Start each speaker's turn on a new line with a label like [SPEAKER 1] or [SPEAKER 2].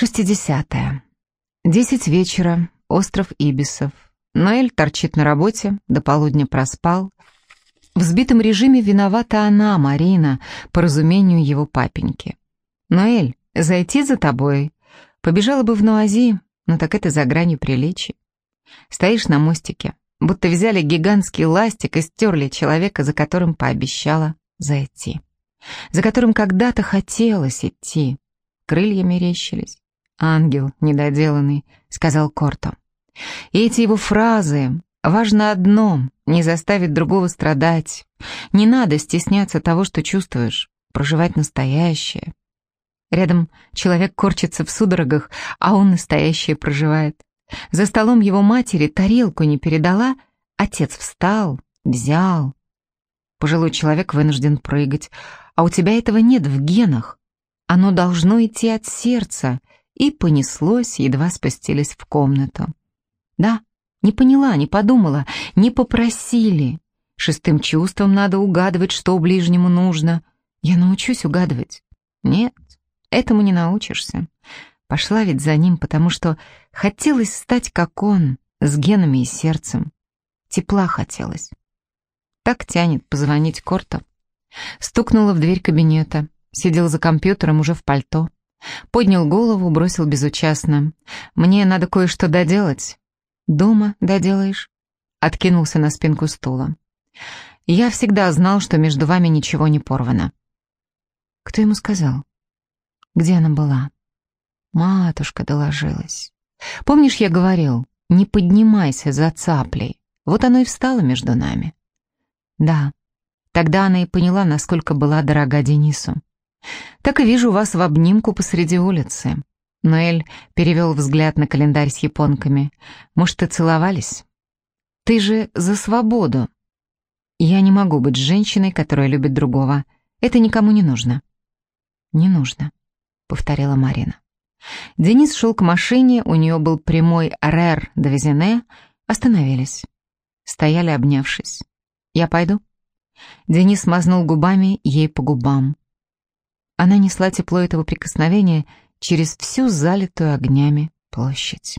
[SPEAKER 1] Шестидесятое. Десять вечера, остров Ибисов. Ноэль торчит на работе, до полудня проспал. В сбитом режиме виновата она, Марина, по разумению его папеньки. «Ноэль, зайти за тобой?» Побежала бы в Нуази, но так это за гранью приличий. Стоишь на мостике, будто взяли гигантский ластик и стерли человека, за которым пообещала зайти. За которым когда-то хотелось идти. Крылья мерещились. «Ангел недоделанный», — сказал Корто. И эти его фразы, важно одно — не заставить другого страдать. Не надо стесняться того, что чувствуешь, проживать настоящее. Рядом человек корчится в судорогах, а он настоящее проживает. За столом его матери тарелку не передала, отец встал, взял. Пожилой человек вынужден прыгать, а у тебя этого нет в генах. Оно должно идти от сердца, и понеслось, едва спустились в комнату. Да, не поняла, не подумала, не попросили. Шестым чувством надо угадывать, что ближнему нужно. Я научусь угадывать. Нет, этому не научишься. Пошла ведь за ним, потому что хотелось стать как он, с генами и сердцем. Тепла хотелось. Так тянет позвонить Корту. Стукнула в дверь кабинета. Сидел за компьютером уже в пальто. Поднял голову, бросил безучастно. «Мне надо кое-что доделать». «Дома доделаешь?» Откинулся на спинку стула. «Я всегда знал, что между вами ничего не порвано». «Кто ему сказал?» «Где она была?» Матушка доложилась. «Помнишь, я говорил, не поднимайся за цаплей. Вот оно и встало между нами». «Да». Тогда она и поняла, насколько была дорога Денису. Так и вижу вас в обнимку посреди улицы. Ноэль перевел взгляд на календарь с японками. Может, и целовались? Ты же за свободу. Я не могу быть женщиной, которая любит другого. Это никому не нужно. Не нужно, повторила Марина. Денис шел к машине, у нее был прямой РР до Везене, остановились. Стояли, обнявшись. «Я пойду?» Денис мазнул губами ей по губам. Она несла тепло этого прикосновения через всю залитую огнями площадь.